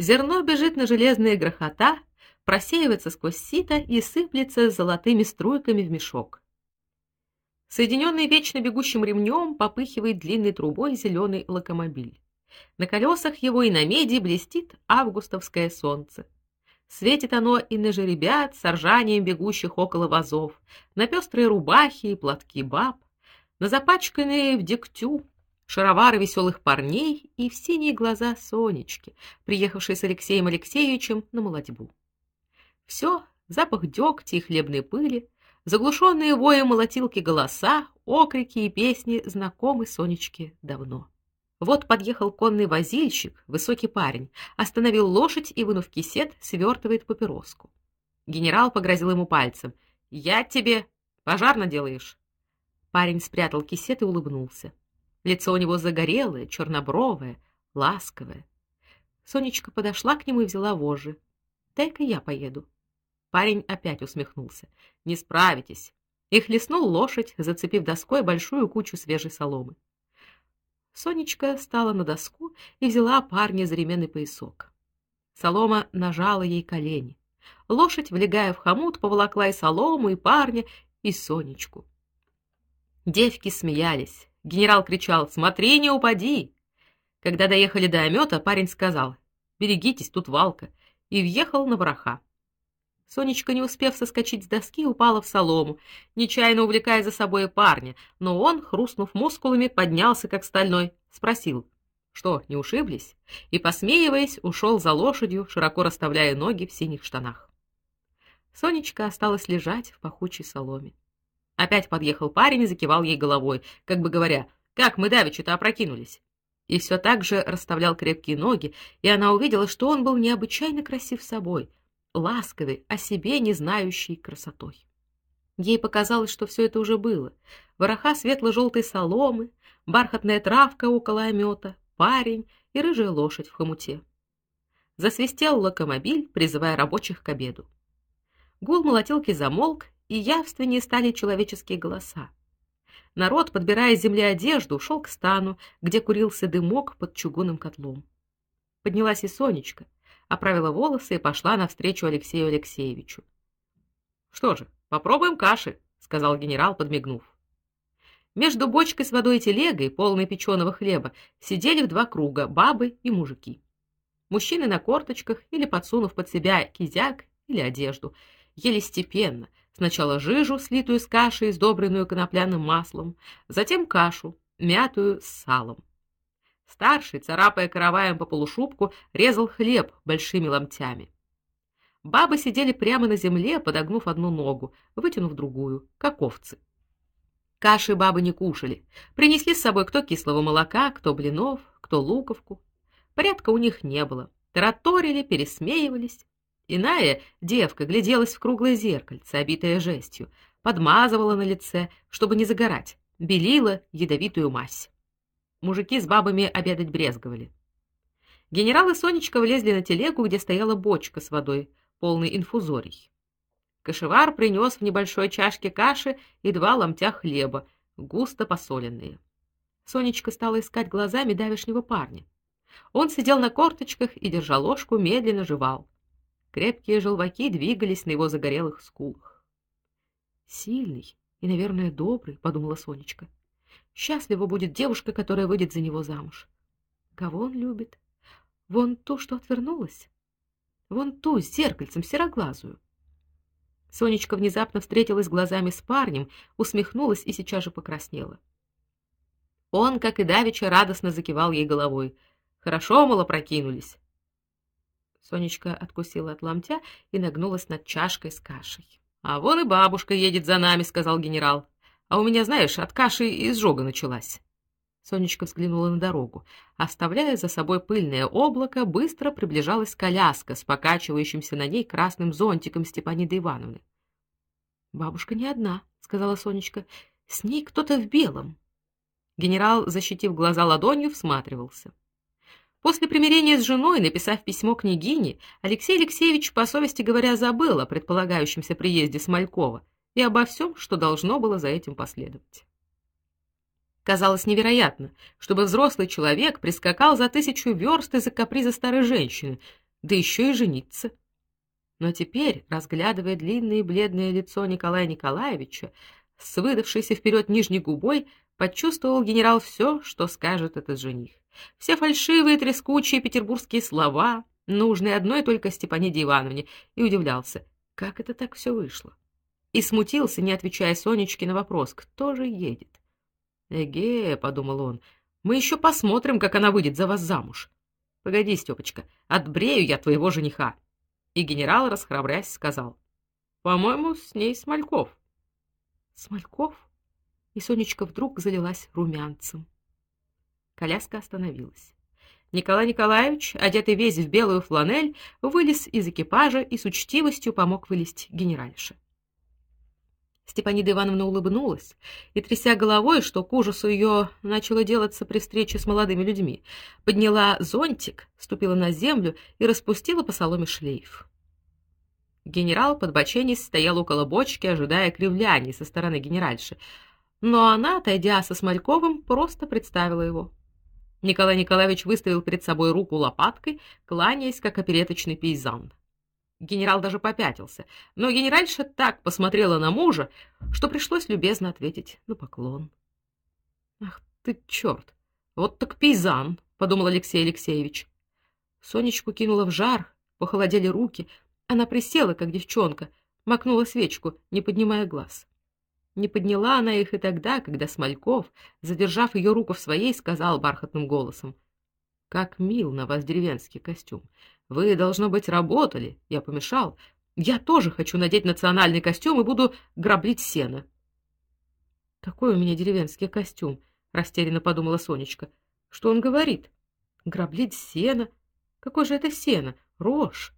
Зерно бежит на железные грохота, просеивается сквозь сито и сыплется золотыми струйками в мешок. Соединенный вечно бегущим ремнем, попыхивает длинной трубой зеленый локомобиль. На колесах его и на меди блестит августовское солнце. Светит оно и на жеребят с ржанием бегущих около вазов, на пестрые рубахи и платки баб, на запачканные в дегтю шаровары веселых парней и в синие глаза Сонечки, приехавшей с Алексеем Алексеевичем на молодьбу. Все запах дегтя и хлебной пыли, заглушенные воем молотилки голоса, окрики и песни знакомы Сонечке давно. Вот подъехал конный возильщик, высокий парень, остановил лошадь и, вынув кисет, свертывает папироску. Генерал погрозил ему пальцем. "Я тебе пожар наделаешь". Парень спрятал кисет и улыбнулся. Лицо у него загорелое, чернобровое, ласковое. Сонечка подошла к нему и взяла вожжи. "Дай-ка я поеду". Парень опять усмехнулся. "Не справитесь". И хлестнул лошадь, зацепив доской большую кучу свежей соломы. Сонечка встала на доску и взяла парня за ременный поясок. Солома нажала ей колени. Лошадь, влегая в хомут, поволокла и солому, и парня, и Сонечку. Девки смеялись. Генерал кричал: "Смотри, не упади!" Когда доехали до омета, парень сказал: "Берегитесь, тут валка", и въехал на вороха. Сонечка, не успев соскочить с доски, упала в солому, нечаянно увлекая за собой парня, но он, хрустнув мускулами, поднялся как стальной, спросил: "Что, не ушиблись?" и посмеиваясь, ушел за лошадью, широко расставляя ноги в синих штанах. Сонечка осталась лежать в пахучей соломе. Опять подъехал парень и закивал ей головой, как бы говоря: "Как мы давеча-то опрокинулись?" И все так же расставлял крепкие ноги, и она увидела, что он был необычайно красив собой ласковый, о себе не знающий красотой. Ей показалось, что все это уже было. Вороха светло желтой соломы, бархатная травка около омета, парень и рыжая лошадь в хомуте. Засвистел локомобиль, призывая рабочих к обеду. Гул молотилки замолк, и явственнее стали человеческие голоса. Народ, подбирая с земли одежду, шел к стану, где курился дымок под чугунным котлом. Поднялась и Сонечка, оправила волосы и пошла навстречу Алексею Алексеевичу. Что же, попробуем каши, сказал генерал, подмигнув. Между бочкой с водой и телегой, полной печеного хлеба, сидели в два круга бабы и мужики. Мужчины на корточках или подсунув под себя кизяк или одежду, ели степенно, сначала жижу, слитую с кашей, сдобренную конопляным маслом, затем кашу, мятую с салом. Старший, царапая караваем по полушубку, резал хлеб большими ломтями. Бабы сидели прямо на земле, подогнув одну ногу, вытянув другую, как овцы. Каши бабы не кушали. Принесли с собой кто кислого молока, кто блинов, кто луковку. Порядка у них не было. Тараторили, пересмеивались. Иная девка гляделась в круглое зеркальце, обитое жестью, подмазывала на лице, чтобы не загорать, белила ядовитую мазь. Мужики с бабами обедать брезговали. Генерал и Сонечка влезли на телегу, где стояла бочка с водой, полный инфузорий. Кашевар принес в небольшой чашке каши и два ломтя хлеба, густо посоленные. Сонечка стала искать глазами давешнего парня. Он сидел на корточках и держа ложку, медленно жевал. Крепкие желваки двигались на его загорелых скулах. Сильный и, наверное, добрый, подумала Сонечка. Счастлива будет девушка, которая выйдет за него замуж. Кого он любит? Вон ту, что отвернулась. Вон ту с зеркальцем сероглазую. Сонечка внезапно встретилась глазами с парнем, усмехнулась и сейчас же покраснела. Он, как и давеча, радостно закивал ей головой. Хорошо, мол, прокинулись. Сонечка откусила от ломтя и нагнулась над чашкой с кашей. А вон и бабушка едет за нами, сказал генерал. А у меня, знаешь, от каши изжога началась. Сонечка взглянула на дорогу. Оставляя за собой пыльное облако, быстро приближалась коляска с покачивающимся на ней красным зонтиком Степаниды Ивановны. Бабушка не одна, сказала Сонечка. С ней кто-то в белом. Генерал, защитив глаза ладонью, всматривался. После примирения с женой, написав письмо княгине, Алексей Алексеевич, по совести говоря, забыл о предполагающемся приезде Смолькова и обо всем, что должно было за этим последовать. Казалось невероятно, чтобы взрослый человек прискакал за тысячу верст из-за каприза старой женщины, да еще и жениться. Но теперь, разглядывая длинное и бледное лицо Николая Николаевича с выдавшейся вперед нижней губой, почувствовал генерал все, что скажет этот жених. Все фальшивые трескучие петербургские слова, нужные одной только Степаниде Ивановне, и удивлялся, как это так все вышло. И смутился, не отвечая Сонечке на вопрос, кто же едет. Эге, подумал он. Мы еще посмотрим, как она выйдет за вас замуж. Погоди, Стёпочка, отбрею я твоего жениха. И генерал, расхрабрясь, сказал: "По-моему, с ней Смольков". Смольков? И Сонечка вдруг залилась румянцем. Коляска остановилась. Николай Николаевич, одетый весь в белую фланель, вылез из экипажа и с учтивостью помог вылезть генеральше. Степанида Ивановна улыбнулась и, тряся головой, что к ужасу ее начало делаться при встрече с молодыми людьми, подняла зонтик, ступила на землю и распустила по соломе шлейф. Генерал, подбоченясь, стоял около бочки, ожидая кривляний со стороны генеральши, но она, отойдя со Смольковым, просто представила его. Николай Николаевич выставил перед собой руку лопаткой, кланяясь, как опереточный пейзан. Генерал даже попятился, но генеральша так посмотрела на мужа, что пришлось любезно ответить на поклон. Ах ты чёрт! Вот так пейзан, подумал Алексей Алексеевич. Сонечку кинуло в жар, похолодели руки, она присела, как девчонка, макнула свечку, не поднимая глаз. Не подняла она их и тогда, когда Смольков, задержав ее руку в своей, сказал бархатным голосом: "Как мил на вас деревенский костюм. Вы должно быть работали, я помешал. Я тоже хочу надеть национальный костюм и буду граблить сено. Какой у меня деревенский костюм, растерянно подумала Сонечка. Что он говорит? Граблить сено? Какое же это сено? Рожь.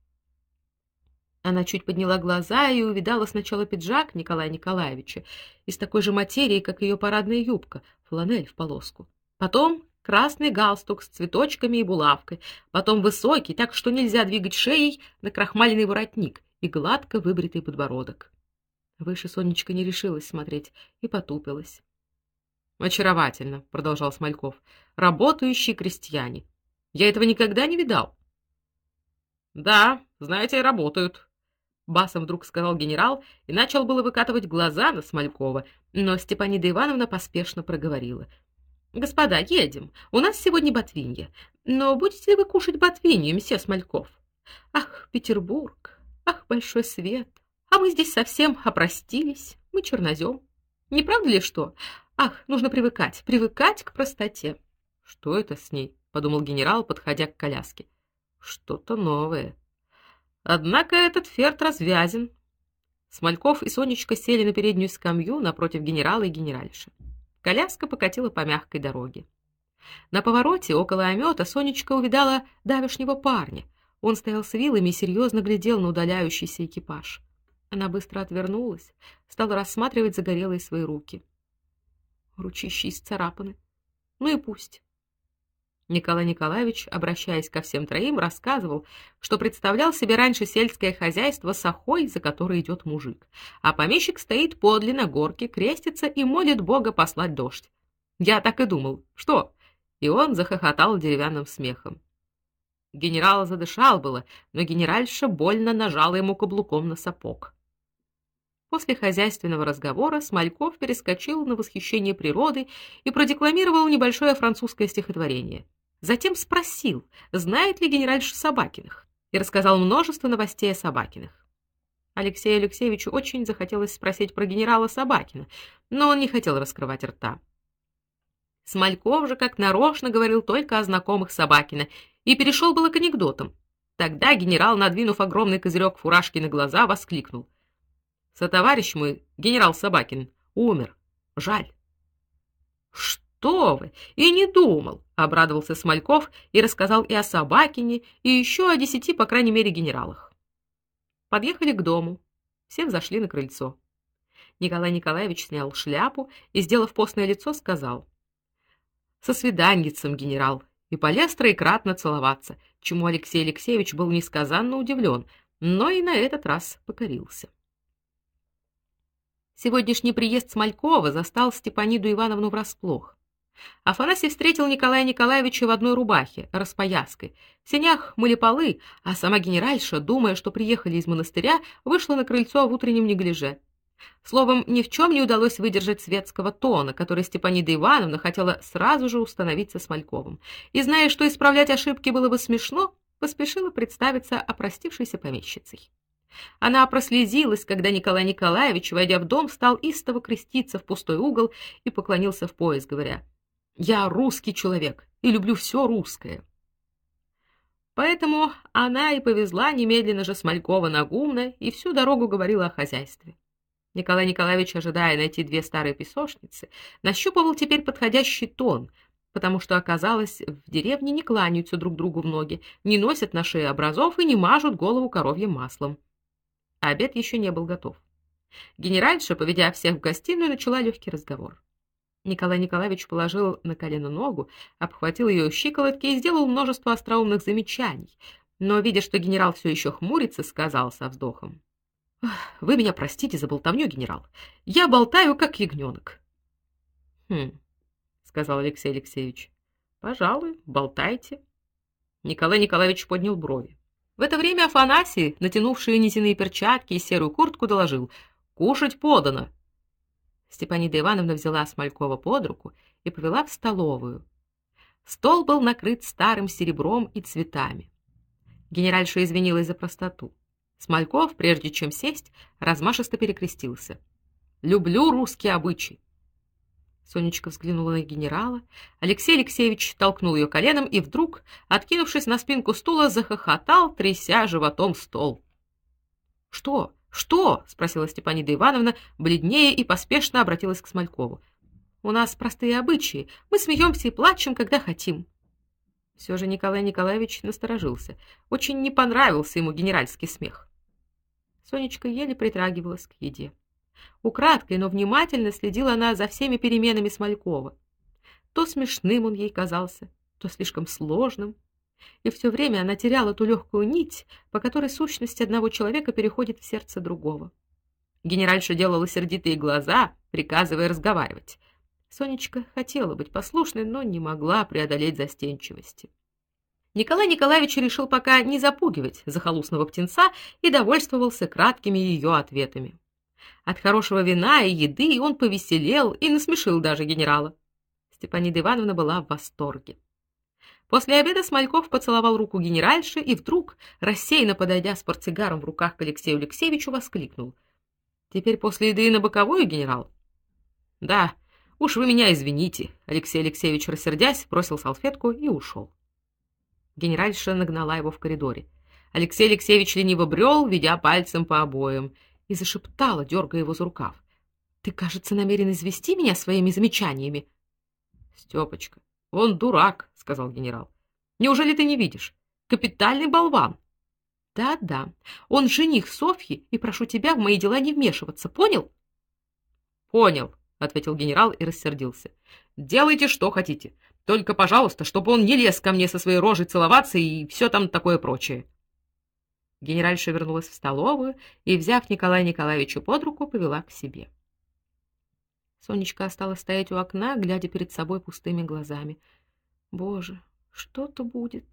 Она чуть подняла глаза и увидала сначала пиджак Николая Николаевича из такой же материи, как ее парадная юбка, фланель в полоску. Потом красный галстук с цветочками и булавкой, потом высокий, так что нельзя двигать шеей, накрахмаленный воротник и гладко выбритый подбородок. Выше Сонечка не решилась смотреть и потупилась. Очаровательно, продолжал Смольков. Работающие крестьяне. Я этого никогда не видал. Да, знаете, работают, басом вдруг сказал генерал и начал было выкатывать глаза на Смолькова, но Степанида Ивановна поспешно проговорила: Господа, едем. У нас сегодня ботвинье. Но будете ли вы кушать ботвинью, месье Смольков? Ах, Петербург. Ах, большой свет. А мы здесь совсем опростились. Мы чернозем. Не правда ли что? Ах, нужно привыкать, привыкать к простоте. Что это с ней? подумал генерал, подходя к коляске. Что-то новое. Однако этот ферт развязен. Смольков и Сонечка сели на переднюю скамью напротив генерала и генеральши. Коляска покатила по мягкой дороге. На повороте около омёта Сонечка увидала давешнего парня. Он стоял с вилами и серьезно глядел на удаляющийся экипаж. Она быстро отвернулась, стала рассматривать загорелые свои руки. Ручищи исцарапаны. Ну и пусть. Николай Николаевич, обращаясь ко всем троим, рассказывал, что представлял себе раньше сельское хозяйство с охой, за которой идет мужик, а помещик стоит подле на горке, крестится и молит Бога послать дождь. Я так и думал. Что? И он захохотал деревянным смехом. Генерал задышал было, но генеральша больно нажала ему каблуком на сапог. После хозяйственного разговора Смольков перескочил на восхищение природой и продекламировал небольшое французское стихотворение. Затем спросил, знает ли генеральша Собакиных, и рассказал множество новостей о Собакиных. Алексею Алексеевичу очень захотелось спросить про генерала Собакина, но он не хотел раскрывать рта. Смольков же как нарочно говорил только о знакомых Собакина и перешел было к анекдотам. Тогда генерал, надвинув огромный козырек фуражки на глаза, воскликнул: "Сотоварищ мой, генерал Собакин, умер. Жаль". "Что вы? И не думал", обрадовался Смольков и рассказал и о Собакине, и еще о десяти, по крайней мере, генералах. Подъехали к дому. Все взошли на крыльцо. Николай Николаевич снял шляпу и, сделав постное лицо, сказал: "Со свиданьицем, генерал", и полез троекратно целоваться, чему Алексей Алексеевич был несказанно удивлен, но и на этот раз покорился. Сегодняшний приезд Смолькова застал Степаниду Ивановну врасплох. Афанасий встретил Николая Николаевича в одной рубахе, распояской. В сенях мыли полы, а сама генеральша, думая, что приехали из монастыря, вышла на крыльцо в утреннем неглиже. Словом, ни в чем не удалось выдержать светского тона, который Степанида Ивановна хотела сразу же установить со Смольковым. И зная, что исправлять ошибки было бы смешно, поспешила представиться опростившейся помещицей. Она прослезилась, когда Николай Николаевич, войдя в дом, стал истово креститься в пустой угол и поклонился в пояс, говоря: "Я русский человек и люблю все русское". Поэтому она и повезла немедленно же Смолькова на гумно и всю дорогу говорила о хозяйстве. Николай Николаевич, ожидая найти две старые песочницы, нащупывал теперь подходящий тон, потому что оказалось, в деревне не кланяются друг другу в ноги, не носят на шее образов и не мажут голову коровьим маслом. А обед еще не был готов. Генеральша, поведя всех в гостиную, начала легкий разговор. Николай Николаевич положил на колено ногу, обхватил ее щиколотки и сделал множество остроумных замечаний, но видя, что генерал все еще хмурится, сказал со вздохом: "Вы меня простите за болтовню, генерал. Я болтаю как ягненок». "Хм", сказал Алексей Алексеевич. Пожалуй, болтайте. Николай Николаевич поднял брови. В это время Афанасий, натянувший нитяные перчатки и серую куртку, доложил: "Кушать подано". Степанида Ивановна взяла Смолькова под руку и повела в столовую. Стол был накрыт старым серебром и цветами. Генеральша извинилась за простоту. Смольков, прежде чем сесть, размашисто перекрестился. "Люблю русский обычай. Сонечка взглянула на генерала. Алексей Алексеевич толкнул ее коленом и вдруг, откинувшись на спинку стула, захохотал, тряся животом стол. "Что? Что?" спросила Степанида Ивановна, бледнее и поспешно обратилась к Смолькову. "У нас простые обычаи. Мы смеемся и плачем, когда хотим". Все же Николай Николаевич насторожился. Очень не понравился ему генеральский смех. Сонечка еле притрагивалась к еде. Украдкой, но внимательно следила она за всеми переменами Смолькова. То смешным он ей казался, то слишком сложным, и все время она теряла ту легкую нить, по которой сущность одного человека переходит в сердце другого. Генеральша делала сердитые глаза, приказывая разговаривать. Сонечка хотела быть послушной, но не могла преодолеть застенчивости. Николай Николаевич решил пока не запугивать захолустного птенца и довольствовался краткими ее ответами. От хорошего вина и еды он повеселел и насмешил даже генерала. Степанида Ивановна была в восторге. После обеда Смольков поцеловал руку генеральши и вдруг, рассеянно подойдя с портсигаром в руках к Алексею Алексеевичу, воскликнул: "Теперь после еды на боковую, генерал?" "Да, уж вы меня извините", Алексей Алексеевич, рассердясь, бросил салфетку и ушел. Генеральша нагнала его в коридоре. Алексей Алексеевич лениво брел, ведя пальцем по обоям, и зашептала, дергая его за рукав. Ты, кажется, намерен извести меня своими замечаниями. Стёпочка, он дурак, сказал генерал. Неужели ты не видишь? Капитальный болван. Да-да. Он жених Софьи, и прошу тебя в мои дела не вмешиваться, понял? Понял, ответил генерал и рассердился. Делайте что хотите. Только, пожалуйста, чтобы он не лез ко мне со своей рожей целоваться и все там такое прочее. Генеральша вернулась в столовую и, взяв Николая Николаевича под руку, повела к себе. Сонечка осталась стоять у окна, глядя перед собой пустыми глазами. Боже, что-то будет.